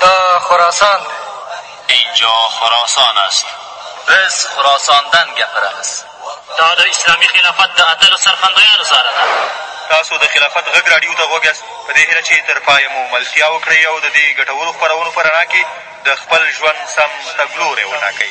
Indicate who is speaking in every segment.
Speaker 1: دا خراسان
Speaker 2: اینجا خراسان است
Speaker 1: بز خراساندن گپرمز.
Speaker 2: دا د اسلامي خلافت د اتلو سرخندیانو ساره ده.
Speaker 3: تاسو د خلافت غږ راډیو ته غوږ یاست، په دې هیله چې تر پایه مو ملتیا وکړئ او د دې ګټورو خپرونو په رڼا کې د خپل ژوند سم تګلوری وټاکئ.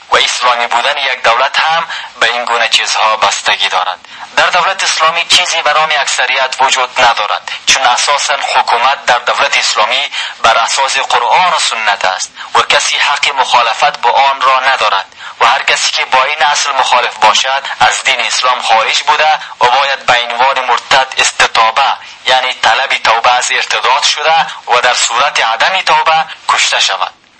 Speaker 2: و اسلامی بودن یک دولت هم به این گونه چیزها بستگی دارد در دولت اسلامی چیزی برام اکثریت وجود ندارد چون اساسا حکومت در دولت اسلامی بر اساس قرآن و سنت است و کسی حق مخالفت با آن را ندارد و هر کسی که با این اصل مخالف باشد از دین اسلام خارج بوده و باید به عنوان مرتد استطابه یعنی طلب توبه از ارتداد شده و در صورت عدم توبه کشته شود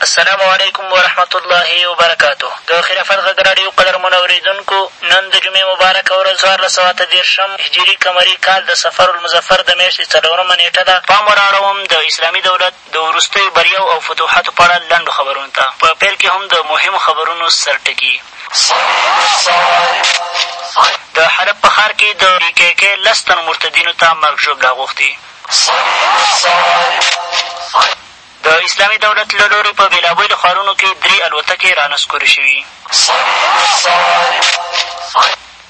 Speaker 4: السلام علیکم ورحمت الله وبرکاته د خلافت غږ راډیو قدرمنو اورېدونکو! نن د جمعې مبارکه ورځ څوارلس سوه اته دېرشم هجري قمري کال د صفر المظفر د میاشتې څلورمه نېټه ده. پام ور اړوم د اسلامي دولت د وروستیو بریاوو او فتوحاتو په اړه لنډو خبرونو ته، په پیل کې هم د مهمو خبرونو سر ټکي. د حلب په ښار کې د پي کي کي لس تنو مرتدینو ته مرګ ژوبله غوښتې. د اسلامي دولت له لورې په بېلابېلو ښارونو کې درې الوتکې رانسکورې شوي.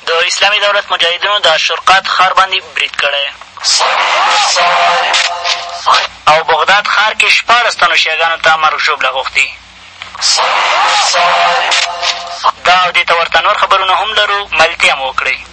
Speaker 4: د اسلامي دولت مجاهدینو د الشرقات ښار باندې برید کړی. او بغداد ښار کې شپاړس تنو شیعهګانو ته مرګ ژوبله غوښتې. دا او دې ته ورته نور خبرونه هم لرو، ملتیا مو وکړئ.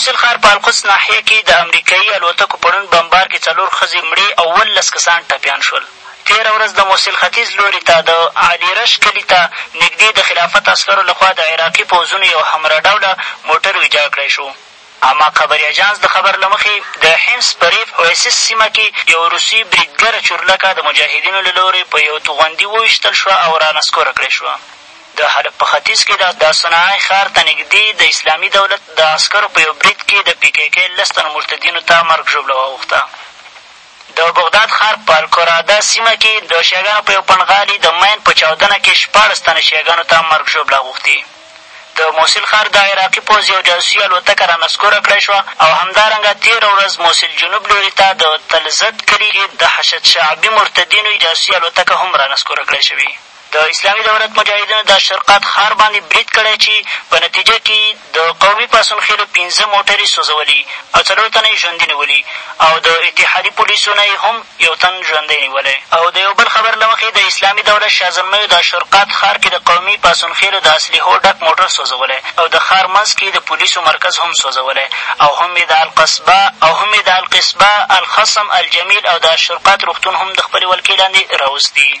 Speaker 4: موصل ښار په القدس ناحیه کې د امریکایي الوتکو په ړوند بمبار کې څلور ښځې مړې او اوولس کسان ټپیان شول تېره ورځ د موصل ختیځ لوري ته د علي رش کلي ته نږدې د خلافت عسکرو لخوا د عراقي پوځونو یو همراډوله موټر ویجاړ کړای شو اما خبري اژانس د خبر له مخې د حمص په ريف عويسس سيمه کې يوه روسي بريدګره چورلکه د مجاهدينو له لورې په يو توغندي وويشتل شوه او رانسکوره کړې شوه. د حلب په ختيځ کې د الصناعی ښار ته نږدې د اسلامي دولت د عسکرو په يو بريد کې د پي کي کي لس تنو مرتدينو ته مرګ ژوبله واوښته. د بغداد ښار په الکراده سیمه کې د شیعګانو په یو پنډغالي د مین په چاودنه کې شپاړس تنه شیعګانو ته مرګ ژوبله اوښتې. د موصل ښار د عراقي پوځ یو جاسوسي الوتکه رانسکوره کړای شوه او همدارنګه تېره ورځ موصل جنوب لوري ته د تلزت کلي کې د حشد شعبي مرتدینو جاسوسي الوتکه هم رانسکوره کړای شوې. د اسلامي دولت مجاهدینو د اشرقت ښار باندې برید کړی چې په نتیجه کې یې د قومي پاڅون خېلو پنځه موټرې سوځولي او څلور تنه یې ژوندي نیولي او د اتحادي پولیسو نه یې هم یو تن ژوندی نیولی. او د یو بل خبر له مخې د اسلامي دولت شازلمیو د اشرقت ښار کې د قومي پاڅون خېلو د اسلحو ډک موټر سوځولی او د ښار منځ کې یې د پولیسو مرکز هم سوځولی او هم یې د القصبه او هم یې د القصبه، الخصم، الجمیل او د اشرقت روغتون هم د خپلې ولکې لاندې راوستي.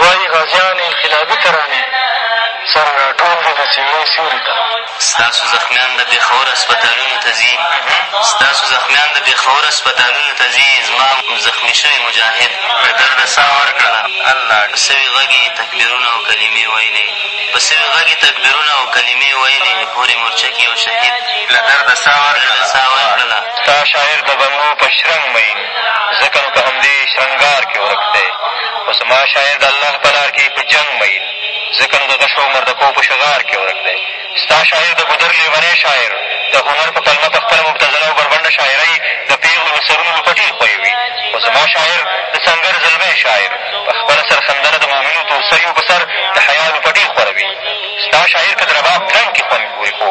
Speaker 5: وايي غازيان انقلابي ترانې سره راټول دي د څېړۍ سیوري ته
Speaker 6: ستاسو زخمیان د پېښور هسپتالونو ته ځي ستاسو زخمیان د پېښور هسپتالونو ته ځي زما زخمي شوی مجاهد له درده ساه ورکړه الله په سوي غږ یې تکبیرونه او کلمې ویلې په سوي غږ یې تکبیرونه او کلمې ویلې په هرې مورچه کې یو شهید له درده ساه ورکړله
Speaker 7: ستا شاعر د بنګو په شرنګ مئین ځکه نو په همدې شرنګار کې ورک دی خو زما شاعر د الله په لار کې په جنګ مئین ځکه نو د غشو او مردکو په شغار کې ورک دی ستا شاعر د ګودر لېونی شاعر د هنر په پلمه په خپله مبتزله او بربنډه شاعرۍ د پېغلو له سرونو لوپټې خویوي خو زما شاعر د سنګر زلمی شاعر په خپله سرښندنه د مؤمنو تورسریو په سر د حیا لوپټې خوروي ستا شاعر که د رباب ترنګ کې خوند ګوري خو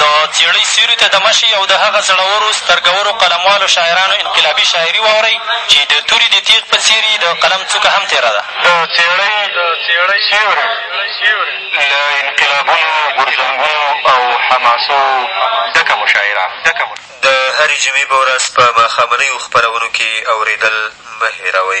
Speaker 7: د
Speaker 2: څېړۍ سیوري ته دمه شئ او د هغه زړورو، سترګورو، قلموالو شاعرانو انقلابي شاعري واورئ چې د توري د تېغ په څېر يي د قلم څوکه هم تېره ده.
Speaker 5: د څېړۍ سیوری
Speaker 7: له انقلابونو، غورځنګونو او حماسو ډکه مشاعره. د هرې جمعې په ورځ په ماښامنیو خپرونو کې اورېدل مه هېروئ.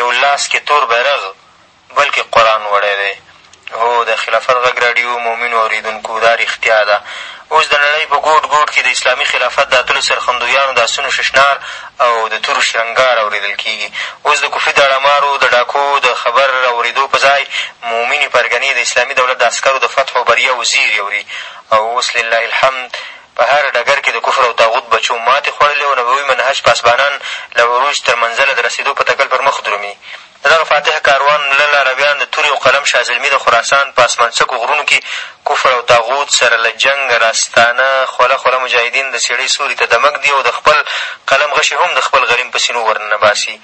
Speaker 7: یو لاس کې تور بیرغ بل کې قرآن وړی دی. هو د خلافت غږ راډیو مؤمنو اورېدونکو دا رښتیا ده اوس د نړۍ په ګوټ ګوټ کې د اسلامي خلافت د اتلو سرښندویانو د آسونو ششنار او د تورو شرنګار اورېدل کېږي اوس د کفري داړمارو د ډاکو د خبر اورېدو په ځای مؤمنې پرګنې د اسلامي دولت د عسکرو د فتحو بریاوو زېري اوري او اوس لله الحمد په هر ډګر کې د کفر او طاغوت بچو ماتې خوړلې او نبوي منهج پاسبانان له عروج تر منزله د رسېدو په تکل پر مخ درومي. د دغه فاتح کاروان مله لارویان د تورې او قلم شاه زلمي د خراسان په اسمان څکو غرونو کې کفر او طاغوت سره له جنګه راستانه خوله خوله مجاهدین د څېړۍ سوري ته دمګ دي او د خپل قلم غشی هم د خپل غلیم په سینو ورننه باسي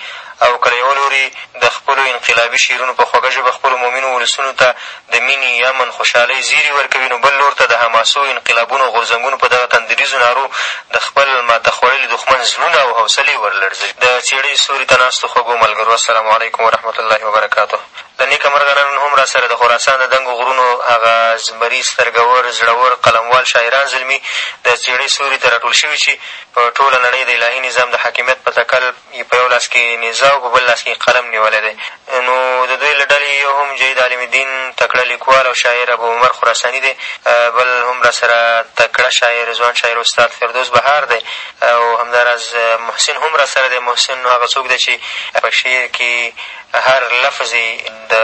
Speaker 7: او که له یوه لوري د خپلو انقلابي شعرونو په خوږه ژبه خپلو مؤمنو ولسونو ته د مینې، امن، خوشحالۍ زېري ورکوي، نو بل لور ته د حماسو، انقلابونو او غورځنګونو په دغه تندریزو نارو د خپل ماته خوړلي دښمن زړونه او حوصلې ور لړزوي. د څېړۍ سیوري ته ناستو خوږو ملګرو! السلام علیکم ورحمة الله وبرکاته! له نېکه مرغه نن هم را سره د خراسان د دنګو غرونو هغه زمري، سترګور، زړور، قلموال شاعران زلمي د څېړۍ سیوري ته راټول شوي چې په ټوله نړۍ د الهي نظام د حاکمیت په تکل یې په یو لاس کې نېزه او په بل لاس کې یې قلم نیولی دی، نو د دوی له ډلې یو هم جید عالم الدین، تکړه لیکوال او شاعر ابو عمر خراساني دی، بل هم راسره تکړه شاعر، ځوان شاعر استاد فردوس بهار دی او همدا راز محسن هم راسره دی، محسن هغه څوک دی چې په شعر کې هر لفظ یې د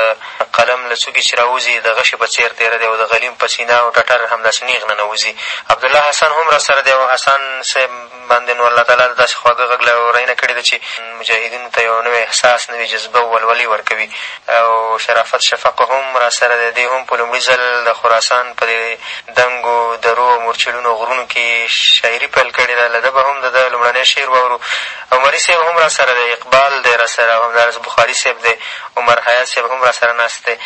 Speaker 7: قلم له څوکې چې راوځي د غشي په څېر تېره دی او د غلیم په سینه او ټټر همداسې نېغ ننوځي، عبدالله حسن هم راسره دی او حسن صاحب باندې نو الله تعالی داسې خواږه غږ لورینه کړې ده چې مجاهدینو ته یو نوی احساس، نوې جذبه او ولولې ورکوي او شرافت شفق هم راسره دی، دی هم په لومړي ځل د خراسان په دې دنګو درو او مورچلونو غرونو کې شاعري پیل کړې ده، له ده به هم د ده لومړنی شعر واورو او مري صیب هم راسره دی، اقبال دی راسره او همداراز بخاري صیب دی، عمر حیات صیب هم راسره ناست دی.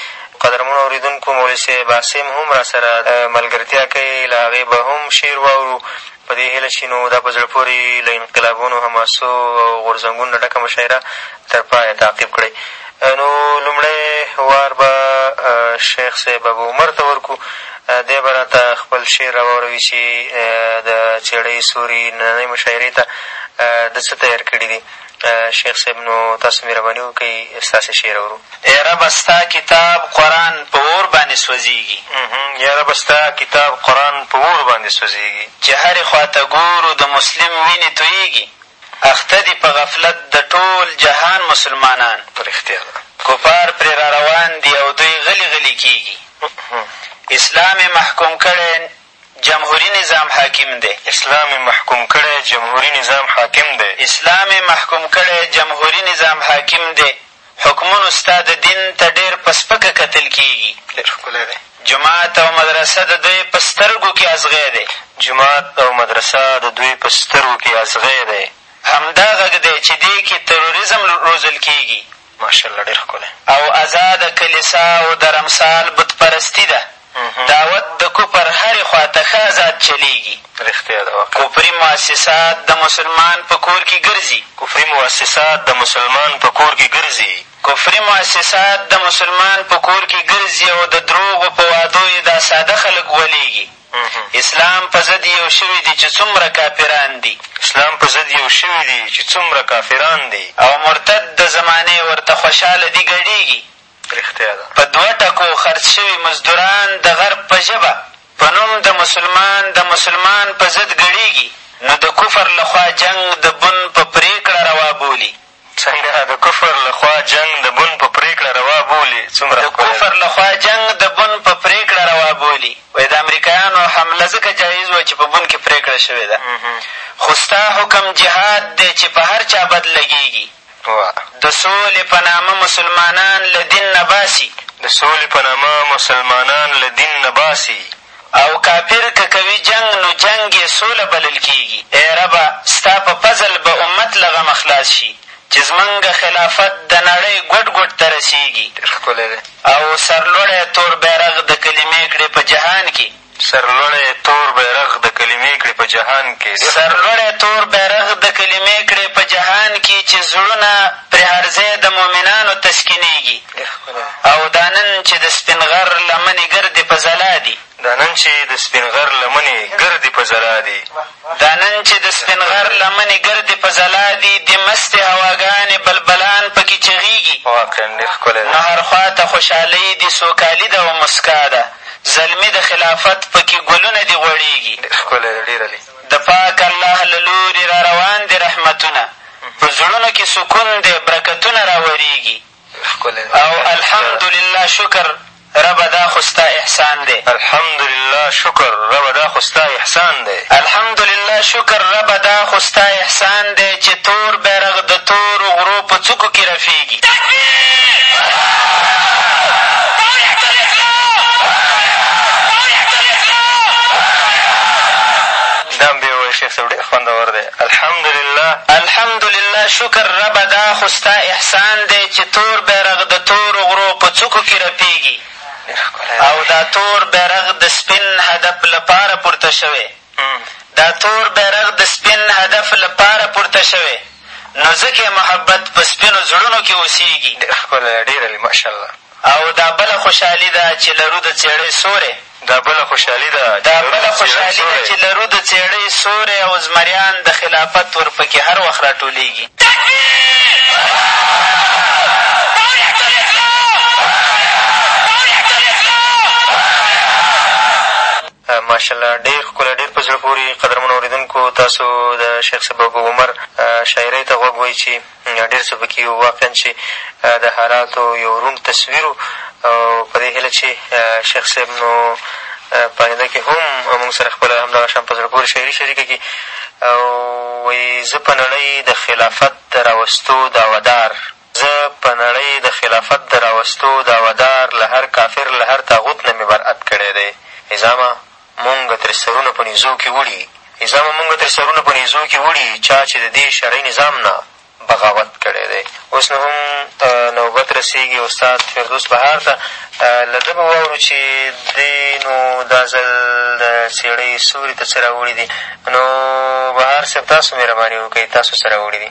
Speaker 7: قدرمنو اورېدونکو مولوي صیب عاصم هم راسره ملګرتیا کوي، له هغې به هم شعر واورو په دې هیله چې نو دا په زړه پورې، له انقلابونو، حماسو او غورځنګونو نه ډکه مشاعره تر پایه تعقیب کړئ. نو لومړی وار به شیخ صیب ابو عمر ته ورکړو، دی به راته خپل شعر را واوروي چې د څېړۍ سوري نننۍ مشاعرې ته ده څه تیار کړي دي. شیخ صیب نو تاسو مهرباني وکړئ ستاسې شعر اورو.
Speaker 8: ای ربه ستا کتاب قرآن په اور باندې سوځېږي.
Speaker 7: یا ربه ستا کتاب قرآن په اور باندې سوځېږي.
Speaker 8: چې هرې خوا ته ګورو د مسلم وینې تویېږي. اخته دي په غفلت د ټول جهان مسلمانان.
Speaker 7: رښتیا ده.
Speaker 8: کفار پرې راروان دي او دوی غلي غلي کېږي. اسلام یې محکوم کړی جمهوري نظام حاکم دی.
Speaker 7: اسلام یې محکوم کړی، جمهوري نظام حاکم دی.
Speaker 8: اسلام یې محکوم کړی، جمهوري نظام حاکم دی. حکمونو ستا د دین ته ډېر په سپکه کتل کېږي.
Speaker 7: ډېر ښکلی دی.
Speaker 8: جومات او مدرسه د دوی په سترګو کې ازغی دی.
Speaker 7: جومات او مدرسه د دوی په سترګو کې ازغی دی.
Speaker 8: همدا غږ دی چې دې کې تروریزم روزل کېږي.
Speaker 7: ماشاءالله ډېر ښکلی.
Speaker 8: او ازاده کلیسا او درمسال بت پرستي ده دعوت د کفر هرې خوا ته ښه ازاد چلېږي
Speaker 7: رښتیا ده واقعا.
Speaker 8: کفري موسسات د مسلمان په کور کې ګرځي.
Speaker 7: کفري موسسات د مسلمان په کور کې ګرځي.
Speaker 8: کفري موسسات د مسلمان په کور کې ګرځي او د دروغو په وعدو یې دا ساده خلک غولېږي. اسلام په ضد یو شوي دي چې څومره کافران دي.
Speaker 7: اسلام په ضد یو شوي دي چې څومره کافران دي.
Speaker 8: او مرتد د زمانې ورته خوشاله دي ګډېږي.
Speaker 7: رښتیا ده.
Speaker 8: په دوه ټکو خرڅ شوي مزدوران د غرب په ژبه په نوم د مسلمان د مسلمان په ضد ګډېږي نو د کفر له خوا جنګ د بن په پرېکړه روا بولي.
Speaker 7: څنګه د کفر له خوا جنګ د بن په پرېکړه روا بولي؟ څومره ښکلی ده.
Speaker 8: د کفر له خوا جنګ د بن په پرېکړه روا بولي، وایي د امریکایانو حمله ځکه جایز وه چې په بن کې پرېکړه شوې ده، خو ستا حکم جهاد دی چې په هر چا بد لګېږي، د سولې په نامه مسلمانان له دین نه باسي.
Speaker 7: د سولې په نامه مسلمانان له دین نه باسي.
Speaker 8: او کافر که کوي جنګ نو جنګ یې سوله بلل کېږي، ای ربه! ستا په فضل به امت له غمه خلاص شي چې زمونږ خلافت د نړۍ ګوټ ګوټ ته رسېږي او سرلوړی تور بیرغ د کلمې کړې په جهان کې.
Speaker 7: سرلوړی تور بیرغ د کلمې کړې په جهان کې.
Speaker 8: سرلوړی تور بیرغ د کلمې کړې په جهان کې چې زړونه پرې هرځای د مؤمنانو تسکینېږي. او دا نن چې د سپين غر لمنې ګردې په ځلا دي
Speaker 7: دا نن چې د سپين غر لمنې ګردې په ځلا دي
Speaker 8: دا نن چې د سپين غر لمنې ګردې په ځلا دي د مستې هواګانې بلبلان پکې چغېږي نو هر خوا ته خوشحالۍ دي سوکالي ده او مسکا ده زلمي د خلافت پکې ګلونه دي غوړېږي د پاک الله له لوري را روان دي رحمتونه په زړونو کې سکون دی برکتونه راورېږي او الحمدلله شکر ربه دا خو ستا احسان دی.
Speaker 7: الحمدلله شکر ربه دا خو ستا احسان دی.
Speaker 8: الحمدلله شکر ربه دا خو ستا احسان دی چې تور بیرغ د تورو غرو په څوکو کې
Speaker 7: رپېږي. خوندور دی الحمدلله.
Speaker 8: الحمدلله شکر ربه دا خو ستا احسان دی چې تور بیرغ د تورو غرو په څوکو کې رپېږي او دا تور بیرغ د سپین هدف لپاره پورته شوی دا تور بیرغ د سپین هدف لپاره پورته شوی نو ځکه محبت په سپینو زړونو کې اوسېږي
Speaker 7: ډېر ښکلی ډېر ماشاءالله
Speaker 8: او دا بله خوشحالي ده چې لرو د څېړۍ سوری.
Speaker 7: دا بله خوشحالي ده
Speaker 8: چې لرو د څېړۍ سوری او زمریان د خلافت ورپکې هر وخت راټولېږي.
Speaker 7: ماشاءالله ډېر ښکلی ډېر په زړه پورې قدرمنو اورېدونکو تاسو د شیخ صاحب ابوعمر شاعرۍ ته غوږ وئ چې ډېر څه په کښې واقعا چې د حالاتو یو روڼ تصویر و او په دې هیله چې شیخ صاحب نو په آینده کښې هم مونږ سره خپله همدغه شان په زړه پورې شاعري شریکه کړي او وایي زه په نړۍ د خلافت د راوستو دعوه دار زه په نړۍ د خلافت د راوستو دعوه دار له هر کافر له هر طاغوت نه مې برأت کړی دی نظامه مونږ ترې سرونه په نېزو کې وړي نظامه مونږ ترې سرونه په نېزو کې وړي چا چې د دې شرعي نظام نه بغاوت کړی دی اوس نو هم نوبت رسېږي استاد فردوس بهار ته له ده به واورو چې دی نو دا ځل د څېړۍ سوري ته څه راوړي دي نو بهار صاحب تاسو مهرباني وکړئ تاسو څه راوړي دي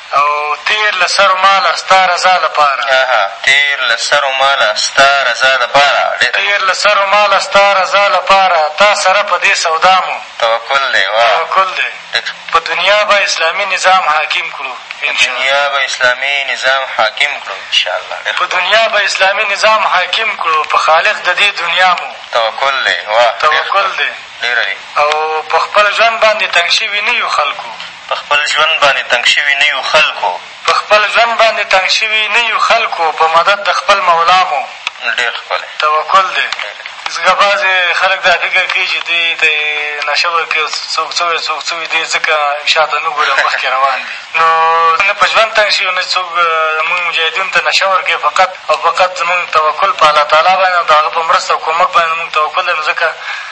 Speaker 1: او تېر له سر و ماله ستا رضا لپاره.
Speaker 7: اها تېر له سر و ماله ستا رضا لپاره.
Speaker 1: تېر له سر و ماله ستا رضا لپاره. تا سره په دې سودا مو.
Speaker 7: توکل دی واه.
Speaker 1: توکل دی. په دنیا به اسلامي نظام حاکم کړو ان شاءالله.
Speaker 7: په دنیا به اسلامي نظام حاکم کړو ان شاءالله.
Speaker 1: په دنیا به اسلامي نظام حاکم کړو. په خالق د دې دنیا مو.
Speaker 7: توکل دی واه.
Speaker 1: توکل دی. ډېر عالي. او په خپل ژوند باندې تنګ شوي نه یو خلکو.
Speaker 7: په خپل ژوند باندې تنګ شوي نه يو خلکو.
Speaker 1: په خپل ژوند باندې تنګ شوي نه يو خلکو په مدد د خپل مولا مو توکل دی. ځکه بعضې خلک دا فکر کوي چې دوی ته یې نشه ورکوي او څوک څه وایي څوک څه وایي دې ځکه شا ته نه ګوري او مخکې روان دي نو نه په ژوند تنګ شوي او نه څوک زمونږ مجاهدینو ته نشه ورکوي فقط او فقط زمونږ توکل په الله تعالی باندې او د هغه په مرسته او کومک باندې زمونږ توکل دی نو ځکه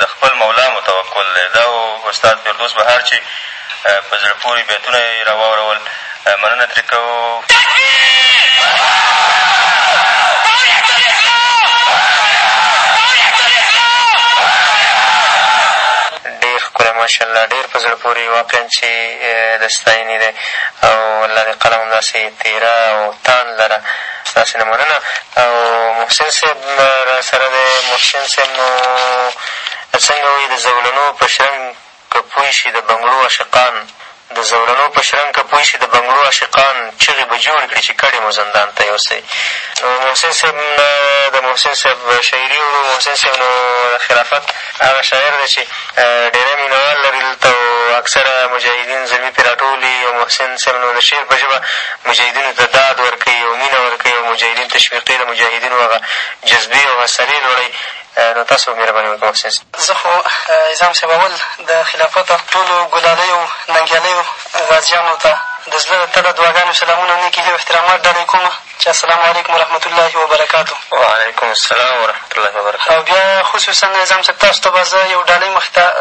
Speaker 7: د خپل مولا مو توکل دی. دا و استاد فردوس بهار چې په زړه پورې بیتونه یې را واورول، مننه ترې کوو. ډېر ښکلی ماشاءالله ډېر په زړه پورې واقعا چې د ستاینې دی او الله دې قلم همداسې تېره او تاند لره. ستاسې نه مننه او محسن صاحب راسره دی محسن صاحب نو څنګه وایي د زولنو په شرنګ که پوی شي د بنګړو عاشقان د زولنو په شرنګ که پوی شي د بنګړو عاشقان چغې به جوړې کړي چې کډې مو زندان ته یوسئ نو محسن صاحب نه د محسن صاحب شاعري اورو محسن صاحب نو خلافت هغه شاعر دی چې ډېری مینه وال لري دلته او اکثره مجاهدین زلمي پرې راټولي او محسن صاحب نو د شعر په ژبه مجاهدینو ته داد ورکوي او مینه ورکوي او مجاهدین تشویقوي د مجاهدینو هغه جذبې او حوصلې لوړوي نو تاسو به مهرباني وکړئ محسن صاحب
Speaker 5: زه خو عظام صاحب اول د خلافت ټولو ګلالیو ننګیالیو غازیانو ته د زړه له تله دعاګانې سلامونه نیکې هیلې او احترامات ډالۍ کوم السلام علیکم ورحمة الله وبرکاته
Speaker 7: وعلیکم السلام ورحمة الله وبرکاته
Speaker 5: او بیا خصوصا عزام صاحب تاسو ته به زه یو ډالۍ مخې ته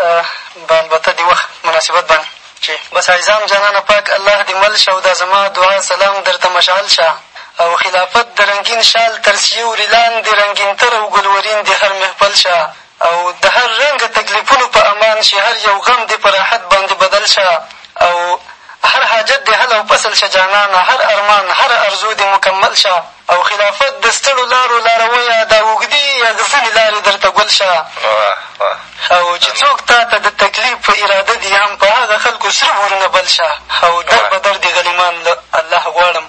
Speaker 5: به البته د وخت مناسبت باندې چې بس عزام جانانه پاک الله دې مل شه او دا زما دعا سلام درته مشعل شه او خلافت د رنګین شال تر سیوري لاندې رنګینتر او ګلورین دې هر محفل شه او د هر رنګه تکلیفونو په امان شې هر یو غم دې په راحت باندې بدل شه او هر حاجت دې حل او فصل شه جانانه هر ارمان هره ارزو دې مکمل شه او خلافت د ستړو لارو لارویه دا اوږدې اغزنې لارې درته ګل شه او چې څوک تا ته د تکلیف په اراده دي هم په هغه خلکو سره ورونه بل شه او در به در دې غلیمان له الله غواړم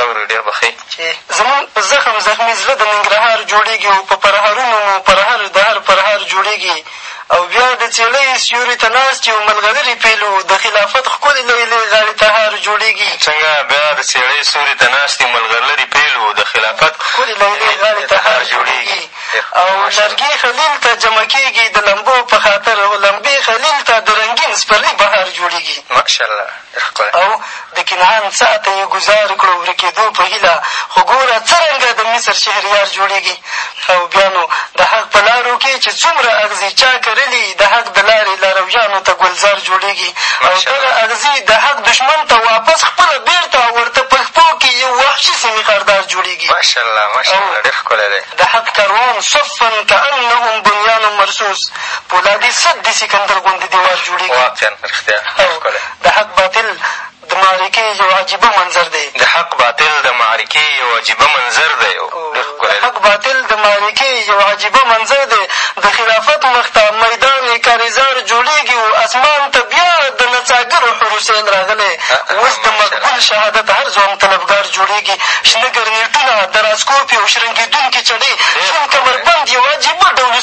Speaker 5: اورو
Speaker 7: ډېر
Speaker 5: به ښه وي. چې زمونږ په زخم زخمي زړه د ننګرهار جوړېږي او په پرهرونو مو پرهر د هر پرهار جوړېږي او بیا د څېړۍ سیوري ته ناست یو ملغلري پېلو د خلافت ښکلې لیلې غاړې ته هار جوړېږي.
Speaker 7: څنګه بیا د څېړۍ سیوري ته ناست یو ملغلري پېلو د خلافت
Speaker 5: ښکلې لیلې غاړې ته هار جوړېږي او لرګي خلیل ته جمع کېږي د لمبو په خاطر هو لمبې خلیل ته د رنګین سپرلي بهار جوړېږي.
Speaker 7: ماشاءالله.
Speaker 5: او د کنعان څاه ته یې ګوزار کړو ورکېدو په هیله خو ګوره څرنګه د مصر شهریار جوړېږي او بیا نو د حق په لارو کې چې څومره اغزي چا کرلي د حق د لارې لارویانو ته ګلزار جوړېږي او دغه اغزي د حق دښمن ته واپس خپله بېرته او ورته په شپو کې یو وحشي سیمي ښاردار جوړېږي
Speaker 7: ماشاءالله ماشاءالله ډېر ښکلی دی
Speaker 5: د حق کاروان صفا کانهم بنیان مرصوص پولادي څه د سکندر غوندې دېوال جوړېږي.
Speaker 7: واقعا په رښتیا ډېر ښکلی.
Speaker 5: د حق باطل د معرکې یو عجیبه منظر دی.
Speaker 7: د حق باطل د معرکې یو عجیبه منظر دی. ډېر ښکلی.
Speaker 5: د حق باطل د معرکې یو عجیبه منظر دی. د خلافت مخ ته میدان کارېزار جوړېږي او اسمان ته بیا د نڅاګرو حور الصین راغلی. اوس د مقبول شهادت هر ځوان طلبګار جوړېږي. شنه ګرنېټونه، دراسکوپې او شرنګېدونکې چڼې، شین کمربند یو عجیبه
Speaker 7: ډولي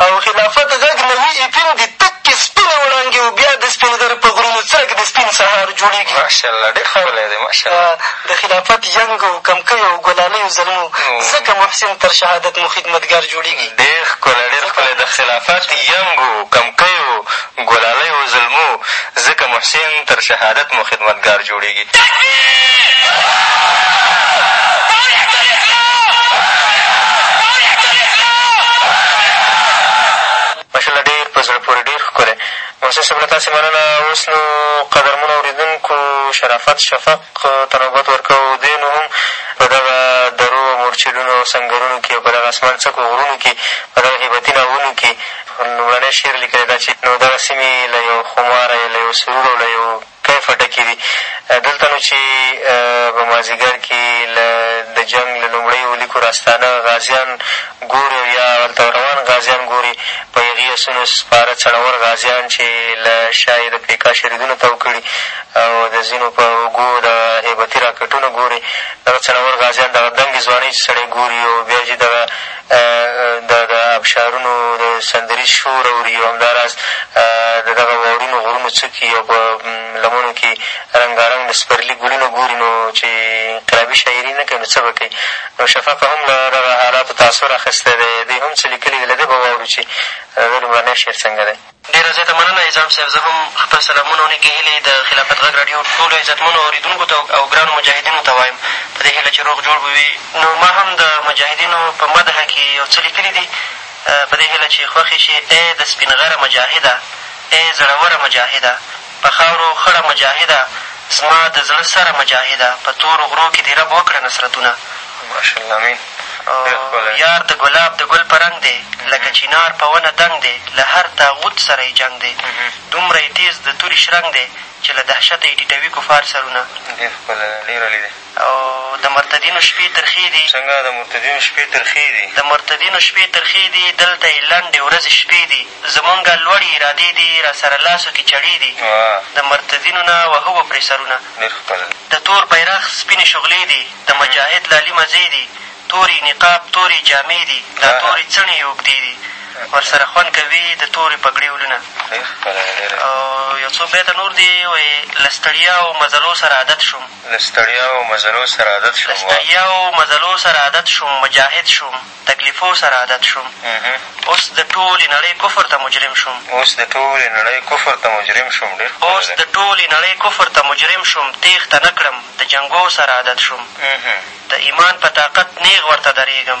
Speaker 7: او
Speaker 5: خلافت غږ نوي اپین دي تکې سپینې وړانګې او بیا د سپینږر په غرونو څرک د سپین سهار جوړېږي
Speaker 7: ماشاءالله ډېر ښکلی دی ماشاءالله
Speaker 5: د خلافت ینګو کمکیو او ګلالیو زلمو ځکه محسن تر شهادت مو خدمتګار جوړېږي
Speaker 7: ډېر ښکلی ډېر ښکلی د خلافت ینګو کمکیو ګلالیو زلمو ځکه محسن تر شهادت مو خدمتګار جوړېږي. ماشاءالله ډېر په زړه پورې ډېر ښکلی محسن صاحب له تاسې مننه اوس نو قدرمنو اورېدونکو شرافت شفق ته نوبت ورکوو دی نو هم په دغه درو او مورچلونو او سنګرونو کې او په دغه اسمان څکو غرونو کې په دغه هیبتي ناوونو کې لومړنی شعر یې لیکلی دا چې نو دغه سیمې له یو خماره یې له یو سرور او له یو کیفه ډکې دي. دلته نو چې به مازدیګر کې له د جنګ له لومړیو لیکو راستانه غازیان ګورې او یا هلته روان غازیان ګورې، په یغي اسونو سپاره څڼور غازیان چې له شا یې د پیکا شریدونه تاو کړي او د ځینو په اوږو دغه هیبتي راکټونه ګورې، دغه څڼور غازیان دغه دنګې ځوانۍ چې سړی ګوري او بیا چې دغه دا د ابشارونو د سندریز شور اوري او همداراز د دغه واورینو غرونو څکي او په لمنو کښې رنګارنګ د سپرلي ګلونه ګوري نو چې انقلابي شاعري نه کوي نو څه به کوي نو شفق هم له دغه حالاتو تاثر اخیستی دی دوی هم څه لیکلي دي له ده به واورو چې د ده لومړنی شعر څنګه دی
Speaker 9: ډېره زیاته مننه عزام صاحب زه هم خپل سلامونه او نېکې هیلې د خلافت غږ راډیو ټولو عزتمنو اورېدونکو ته او ګرانو مجاهدینو ته وایم په دې هیله چې روغ جوړ به وي نو ما هم د مجاهدینو په مدح کې یو څه لیکلي دي په دې هیله چې خوښ یې شې ای د سپین غره مجاهده ای زړوره مجاهده په خاورو خړه مجاهده زما د زړه سره مجاهده په تورو غرو کې دې رب وکړه نصرتونه
Speaker 7: ماشاءالله امین ډېر ښکلی.
Speaker 9: او یار د ګلاب د ګل په رنګ دی لکه چینار په ونه دنګ دی له هر طاغوت سره یې جنګ دی دومره یې تېز د توري شرنګ دی چې له دهشته یې ټیټوي کفار سرونه.
Speaker 7: ډېر ښکلی ډېر عالي دی.
Speaker 9: او د مرتدینو شپې ترخې دي.
Speaker 7: څنګه د مرتدینو شپې ترخې دي؟
Speaker 9: د مرتدینو شپې ترخې دي. دلته یې لنډې ورځې شپې دي. زمونږه لوړې ارادې دي راسره لاسو کې چړې دي. د مرتدینو نه وهو به پرې سرونه. د تور بیرغ سپینې شغلې دي. د مجاهد لالي مزې دي. توري نقاب تورې جامې دي. دا تورې څڼې یې اوږدې دي. ورسره خوند کوي د تورې پګړې ولونه. او یو څو بیته نور دي وایې. له ستړیا او مزلو سره عادت شوم.
Speaker 7: له ستړیاو مزلو سره عادت شوم
Speaker 9: واه. له ستړیاو مزلو سره عادت شوم مجاهد شوم تکلیفو سره عادت شوم اوس د ټولې نړۍ کفر ته مجرم شوم.
Speaker 7: اوس د ټولې نړۍ کفر ته مجرم شوم ډېر ښکلی دی.
Speaker 9: اوس د ټولې نړۍ کفر ته مجرم شوم تېښته نه کړم د جنګو سره عادت شوم د ایمان په طاقت نېغ ورته درېږم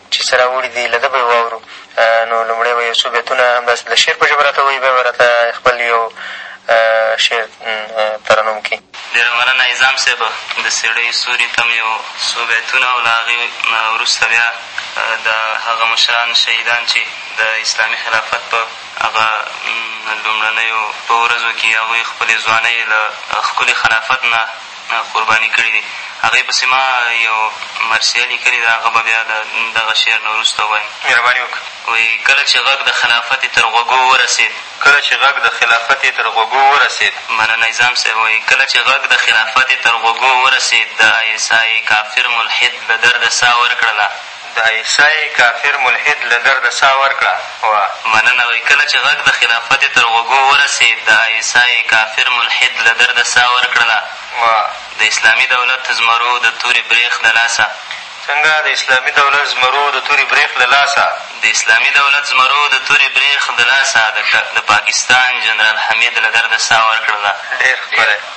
Speaker 9: چې
Speaker 7: څه راوړي دي، له ده به یې واورو. نو لومړی به یو څو بیتونه همداسې د شعر په ژبه راته ووایي، بیا به راته خپل یو شعر ترنم کړي.
Speaker 10: ډېره مننه عزام صاحب، د څېړۍ سوري ته مې یو څو بیتونه او له هغې نه وروسته بیا د هغه مشران شهیدان چې د اسلامي خلافت په هغه لومړنیو په ورځو کې هغوی خپلې ځوانۍ له ښکلي خلافت نه قرباني کړي دي هغې پسې ما يو مرثيه ليکلې ده هغه به بيا د دغه شعر نه وروسته ووايم.
Speaker 7: مهرباني وکړه.
Speaker 10: وايي کله چې غږ د خلافت يې تر غوږو ورسېد.
Speaker 7: کله چې غږ د خلافت يې تر غوږو ورسېد.
Speaker 10: مننه نظام صاحب وايي کله چې غږ د خلافت يې تر غوږو ورسېد د آی اس آی کافر ملحد له درده ساه ورکړله.
Speaker 7: د عیسی کافر ملحد له درده ساه ورکړه وه.
Speaker 10: مننه وای کله چې غږ د خلافت یې تر غوږو ورسېد د عیسی کافر ملحد له درده ساه ورکړله وه. د اسلامي دولت زمرو د تورې برېښ له لاسه.
Speaker 7: څنګه د اسلامي دولت زمرو د تورې برېښ له لاسه.
Speaker 10: د اسلامي دولت زمرو د تورې برېښ د لاسه د پاکستان جنرال حمید له درده ساه ورکړله.
Speaker 7: ډېر ښکلی.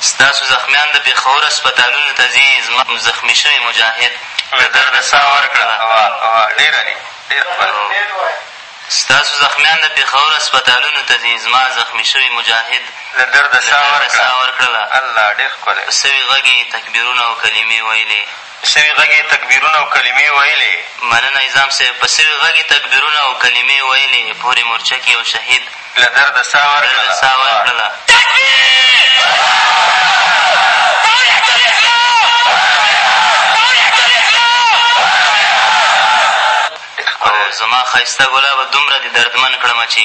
Speaker 6: ستاسو زخمیان د پېښور هسپتالونو ته ځي، زما زخمي شوي مجاهد له درده ساه ورکړله. ستاسو زخمیان د پېښور هسپتالونو ته ځي، زما زخمي شوي مجاهد
Speaker 7: له درده ساه
Speaker 6: ورکړله. په سوي غږ یې تکبیرونه او کلیمې ویلې.
Speaker 7: سوي غږ يې تکبيرونه او کلمې ويلې.
Speaker 6: مننه نظام صیب په سوي غږ يې تکبيرونه او کلمې ويلې پورې مورچه کې يو شهيد
Speaker 7: له درده ساه ورکړله
Speaker 6: ساه ورکړله. او زما ښایسته ګلابه دومره دې دردمن کړمه چې.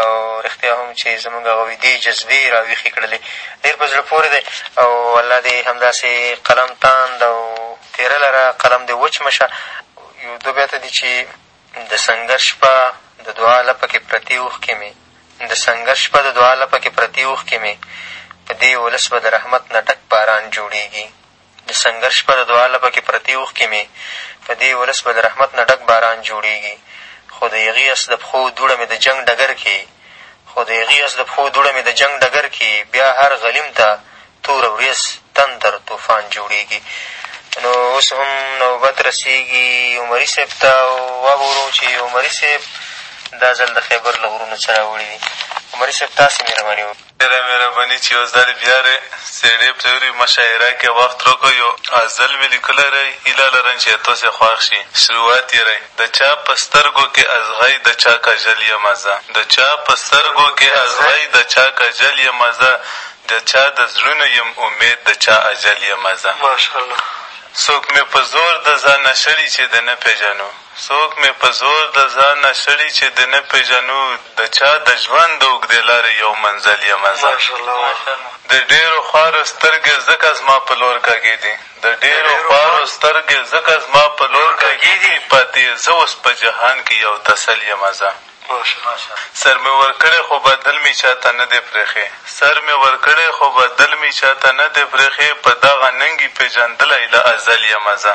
Speaker 6: او
Speaker 7: رښتیا هم چې زموږ هغه ویدې جذبې یې راویښې کړلې ډېر په زړه پورې دی او الله دې همداسې قلم تاند او تېره لره قلم دې وچ مه شه یو دوه بیته دي چې د سنګر شپه د دعا لپه کې پرتې اوښکې مې د سنګر شپه د دعا لپه کې پرتې اوښکې مې په دې ولس به د رحمت نه ډک باران جوړېږي د سنګر شپه د دعا لپه کې پرتې اوښکې مې په دې ولس به د رحمت نه ډک باران جوړېږي خو د یغي اس د پښو دوړه مې د جنګ ډګر کې خو د یغي اس د پښو دوړه مې د جنګ ډګر کې بیا هر غلیم ته توره وریځ تندر طوفان جوړېږي نو اوس هم نوبت رسېږي عمري صاحب ته وګورو چې عمري صاحب دا ځل د خیبر له غرونو څه راوړي دي عمري صاحب تاسې مهرباني وکړئ
Speaker 11: ډیره مهربانی چی یو ځل بیا ری سیډی پریوری مشاعره کی وخت روکو یو عزل می لیکلی ری هیله لرم چی توسی خوښ شی شروعات یی ری د چا په سترګو کی ازغی د چا کژل یمه زه د چا په سترګو کی ازغی د چا کژل یمه زه د چا د زړونو یم امید د چا اجل یمه زه
Speaker 9: ماشاءالله
Speaker 11: څوک می په زور د ځانه شړی چی د نه پیژنو. څوک مې په زور د ځانه شړي چې د نه پېژنو د چا د ژوند د اوږدې لارې یو منزل یمه زه د ډېرو خوارو سترګې ځکه زما په لور کږې دي د ډېرو خوارو سترګې ځکه زما په لور کږې دي پاتې زه اوس په جهان کې یو تسل یمه زه سر مې ورکړی خو بدل مې چا ته نه دی پرېښی سر مې ورکړی خو بدل مې چا ته نه دی پرېښی په دغه ننګ یې پېژندلی له ازل یمه زه.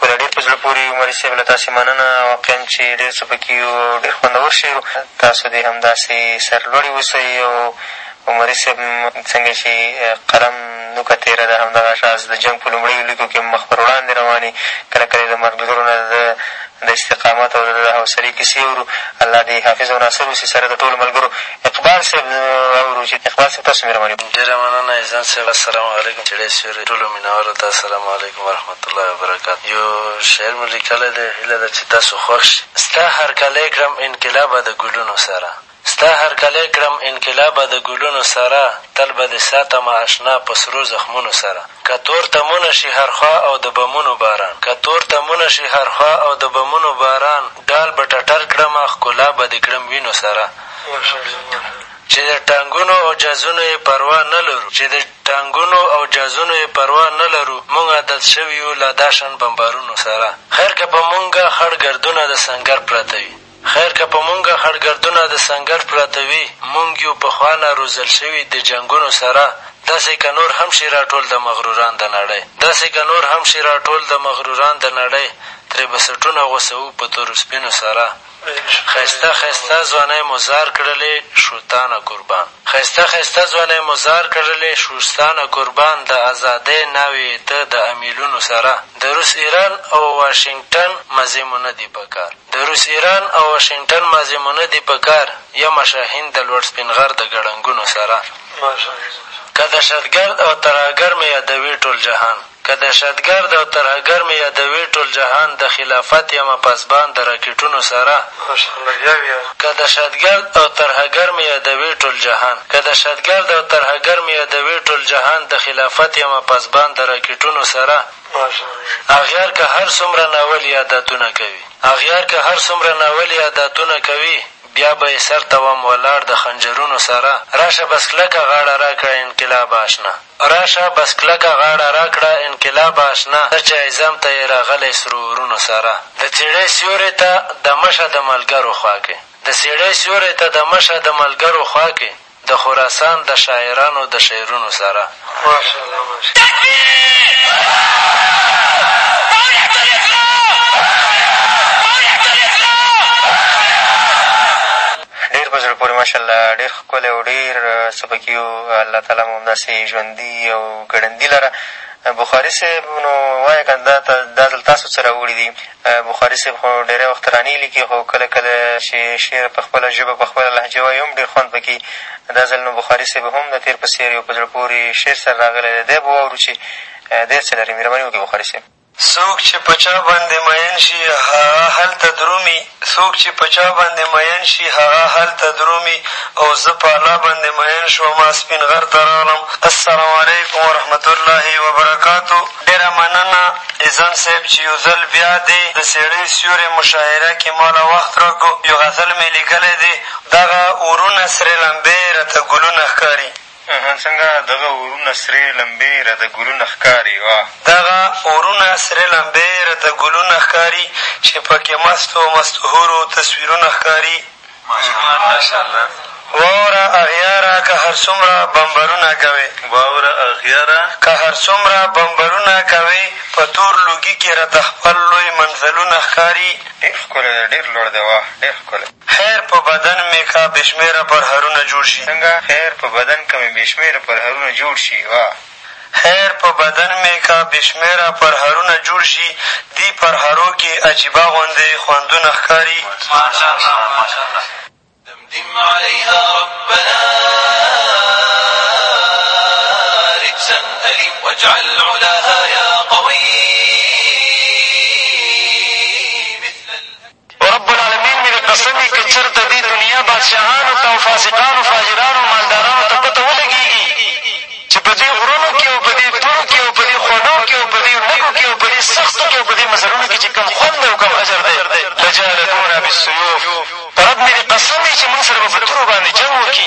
Speaker 11: بله ډېر
Speaker 7: په زړه پورې وي مري صیب له تاسې مننه واقعا چې ډېر څه په کې وي او ډېر خوندور شعر و تاسو دې همداسې سرلوړي اوسئ او مري صیب څنګه چې قلم نوکه تېره ده همدغه راز د جنګ په لومړیو لیکو کې هم مخ پر وړاندې روان یې کله کله یې د مرګ دورو نه د ده د استقامت او د ده د حوصلې کیسې اورو الله دې حافظ او ناصر اوسي سره د ټولو ملګرو اقبال صیب اورو چې اقبال صیب تاسو مهرباني وکړئ.
Speaker 12: ډېره مننه عزت صاحب. السلام علیکم چړې سیورې ټولو مینوالو ته السلام علیکم ورحمت الله وبرکاته یو شعر مو لیکلی دی هیله ده چې تاسو خوښ شي ستا هرکلی کړم انقلابه د ګلونو سره ستا هرکلی کړم انقلابه د ګلونو سره تل به دې ساتمه اشنا په سرو زخمونو سره که تور تمونه شي هر خوا او د بمونو باران که تور تمونه شي هر خوا او د بمونو باران ډال به ټټر کړمه ښکلا به دې کړم وینو سره چې د ټانګونو او جازونو یې پروا نه لرو چې د ټانګونو او جازونو یې پروا نه لرو موږ عادت شوي یو لا دا شان بمبارونو سره خیر که په موږه خړ ګردونه د سنګر پراته وي خیر که په موږه خړ ګردونه د سنګر پراته وي موږ یو پخوا نه روزل شوي د جنګونو سره داسې که نور هم شي را ټول د مغروران د نړۍ داسې که نور هم شي را ټول د مغروران د نړۍ ترې بسټونه غوڅوو په تورو سپینو سره ښايسته ښايسته ځوانۍ مو ځار کړلې شو تا نه قربان ښايسته ښايسته ځوانۍ مو ځار کړلې شو ستا نه قربان د ازادۍ ناوې يې ته د اميلونو سره د روس ايران او واشنګټن مزې مو نه دي په کار د روس ايران او واشنګټن مزې مو نه دي په کار يمه شاهين د لوړ سپين غر د ګړنګونو سره که دهشتګرد او ترهګر مې يادوي ټول جهان. که دهشتګرد او ترهګر مې یادوې ټول جهان دخلافت یمه پاسبان د راکټونو سره که دهشتګرد او ترهګر مې یادوې ټول جهان که دهشتګرد او ترهګر مې یادوې ټول جهان دخلافت یمه پاسبان د راکټونو سره اغیار که هر څومره ناولي یاداتونه کوي اغیار که هر څومره ناولي یاداتونه کوي بیا به یې سرته وم ولاړ د خنجرونو سره راشه بس کلکه غاړه راکړه انقلابه اشنا. راشه بس کلکه غاړه راکړه انقلابه اشنا ته چې عزم ته یې راغلی سرو ورونو سره د څېړۍ سیوری ته دمه شه د ملګرو خوا کې د څېړۍ سیوری ته دمه شه د ملګرو خوا کې د خراسان د شاعرانو د شعرونو سره. ماشاءالله ماشاءالله.
Speaker 7: ډېر په زړه پورې ماشاءالله ډېر ښکلی او ډېر څه په کې يو الله تعالی مو همداسې ژوندي او ګړندي لره بخاري صاحب نو وایه که دا تا دا ځل تاسو څه راوړي دي بخاري صاحب خو ډېری وخت ترانې لیکي خو کله کله چې شعر په خپله ژبه په خپله لهجه وایي هم ډېر خوند په کې دا ځل نو بخاري صاحب هم د تېر په څېر یو په زړه پورې شعر سره راغلی دی دی به واورو چې دی څه لري مهرباني وکړئ بخاري صاحب
Speaker 13: څوک چې په چا باندې مئين شي هغه هلته درومي څوک چې په چا باندې مئين شي هغه هلته درومي او زه په الله باندې مئين شوم سپين غر ته راغلم. السلام علیکم ورحمت الله وبرکاته ډېره مننه اذان صاحب چې يو ځل بيا دې د څېړۍ سيوری مشاعره کې ما له وخت راکړو يو غزل مې ليکلی دی دغه ورونه سرې لمبې راته ګلونه ښکاري.
Speaker 7: نن څنګه دغه اورونه سرې لمبې رته ګلونه ښکاري واه.
Speaker 13: دغه اورونه سرې لمبې رته ګلونه ښکاري چې پکې مستو مستو حورو تصویرونه ښکاري. ماشاءالله. واوره اغیاره که هر څومره بمبرونه کوې.
Speaker 11: واوره اغیاره.
Speaker 13: که هر څومره بمبرونه کوې په تور لوګي کې رته خپل لوی منزلونه ښکاري.
Speaker 7: ډېر ښکلی دی ډېر لوړ دی واه ډېر ښکلی.
Speaker 13: خیر په بدن مې که بې شمېره پرهرونه جوړ شي.
Speaker 7: څنګه؟ خیر په بدن که مې بې شمېره پرهرونه جوړ شي. واه.
Speaker 13: خیر په بدن مې که بې شمېره پرهرونه جوړ شي، دي پرهرو کې عجیبه غوندې خوندونه ښکاري. ماشاءالله ماشاءالله.
Speaker 14: دمدم عليها ربنا رجسا اليم واجعل علاها يا قوي مثل الهجر.
Speaker 5: رب العالمين مې د قسم وي که چېرته دې دنيا بادشاهانو ته او فاسقانو فاجرانو مالدارانو ته پته ولګېږي چې په دې غرونو کښې او په دې دورو کښې او په دې خوړو کښې او په دې لږو کښې او په دې سختو کښې او په دې مزلونو کښې چې کوم خوند او کوم اجر دی لجالدونا بالسيوف په رب مې دې قسم وي چې مونږ سره به په تورو باندې جنګ وکړي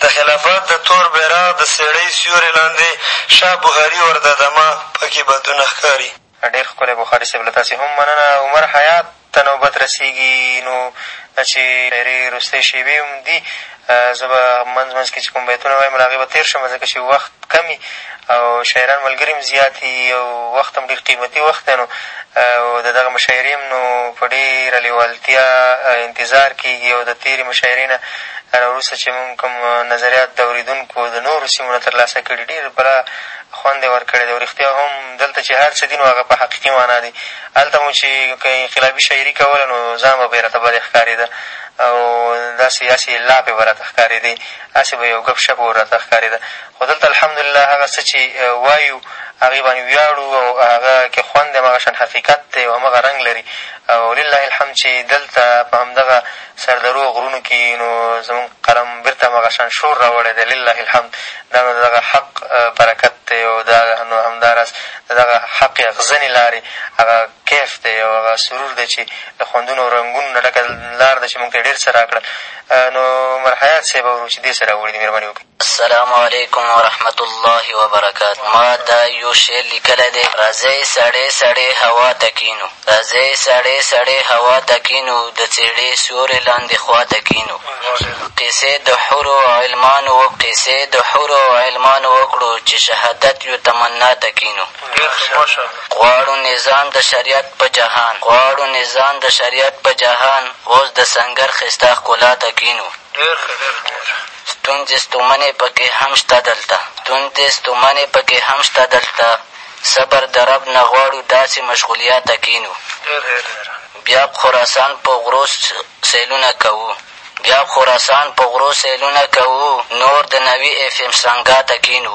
Speaker 13: د خلافت د تور بیرغ د څېړۍ سیورې لاندې شاه بخاري ورته دمه په کې بدونه ښکاري.
Speaker 7: ډېر ښکلی بخاري صیب له تاسې هم مننه عمر حیات ته نوبت رسېږي نو دا چې ډېرې وروستۍ شېبې هم دي زه به منځ منځ کې چې کوم بیتونه وایم له هغې به تېر شم ځکه چې وخت کم وي او شاعران ملګري هم زیات وي او وخت هم ډېر قیمتي وخت دی نو او د دغه مشاعرې هم نو په ډېره لېوالتیا انتظار کېږي او د تېرې مشاعرې نه را وروسته چې مونږ کوم نظریات د اورېدونکو د نورو سیمو نه ترلاسه کړي ډېر پوره خوند یې ورکړی دی او رښتیا هم دلته چې هر څه دي نو هغه په حقیقي معنا دي هلته مو چې که انقلابي شاعري کوله نو ځان به پرې راته بد ښکارېده او داسې هسې لا پې به راته ښکارېدې هسې به یو ګپ شپ ور راته ښکارېده، خو دلته الحمدلله هغه څه چې وایو هغې باندې ویاړو او هغه که خوند دی هماغه شان حقیقت دی او همغه رنګ لري او لله الحمد چې دلته په همدغه سردرو او غرونو کې نو زموږ قلم بېرته هماغه شان شور راوړی دی لله الحمد دا نو د دغه حق برکت دی او دا نو همداراز د دغه حق اغزنې لارې هغه کیف دی او هغه سرور دی چې له خوندونو او رنګونو نه ډکه لار ده چې موږ ته یې ډېر څه راکړل نو عمر حیات صاحب او روچي دې څه راوړي دي مهرباني وکړئ
Speaker 15: السلام علیکم ورحمت الله وبرکاته ما دا یو شعر لیکلی دی راځئ سړې سړې هوا ته کینو راځئ سړې سړې هوا ته کینو د څېړې سیورې لاندې خوا ته کینو قیسې د حورو او علمانو و قیسې د حورو او علمانو وکړو چې شهادت یو تمنا ته کینو غواړو نظام د شريعت په جهان غواړو نظام د شريعت په جهان اوس د سنګر ښيسته ښکلا ته کينو ډېر ښه ډېر ښه ماشاءالله ستونزې ستومنې پکې هم شته دلته ستونزې ستومنې پکې هم شته دلته صبر د رب نه غواړو داسې مشغوليا ته کينو ډېر ښه ډېر ښه بيا په خراسان په غرو سيلونه کوو
Speaker 7: بيا په خراسان په غرو سيلونه کوو
Speaker 16: نور د نوي اېف اېم شرنګا ته
Speaker 7: کينو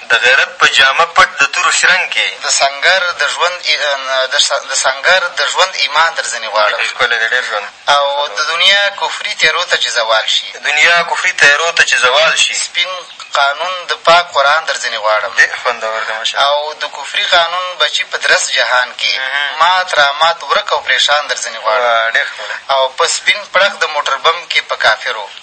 Speaker 16: د غیرت په جامه پټ د تورو شرنګ کې.
Speaker 7: د
Speaker 16: سنګر د ژوند د سنګر د ژوند ایمان در ځنې غواړم. ډېر ښکلی دی ډېر ژوند. او د دنیا کفري تیارو ته چې زوال شي.
Speaker 7: د دنیا کفري تیارو ته چې زوال شي.
Speaker 16: سپین قانون د پاک قرآن در ځنې غواړم. ډېر خوندور دی ماشاءالله. او د کفري قانون بچي په درست جهان کې. مات رامات ورک او پرېشان در ځنې غواړم. ډېر ښکلی. او په
Speaker 7: سپین پړق د موټر بم کې په کافرو.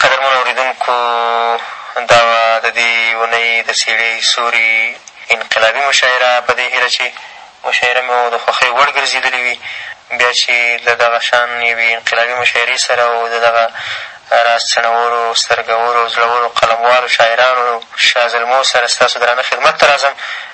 Speaker 7: قدرمنو اورېدونکو! دا وه د دې اوونۍ د څېړې سوري انقلابي مشاعره، په دې هیله چې مشاعره مو د خوښۍ وړ ګرځېدلې وي. بیا چې له دغه شان یوې انقلابي مشاعرې سره او د دغه راز څڼورو، سترګورو او زړورو قلموالو شاعرانو، شازلمو سره ستاسو درانه خدمت ته راځم،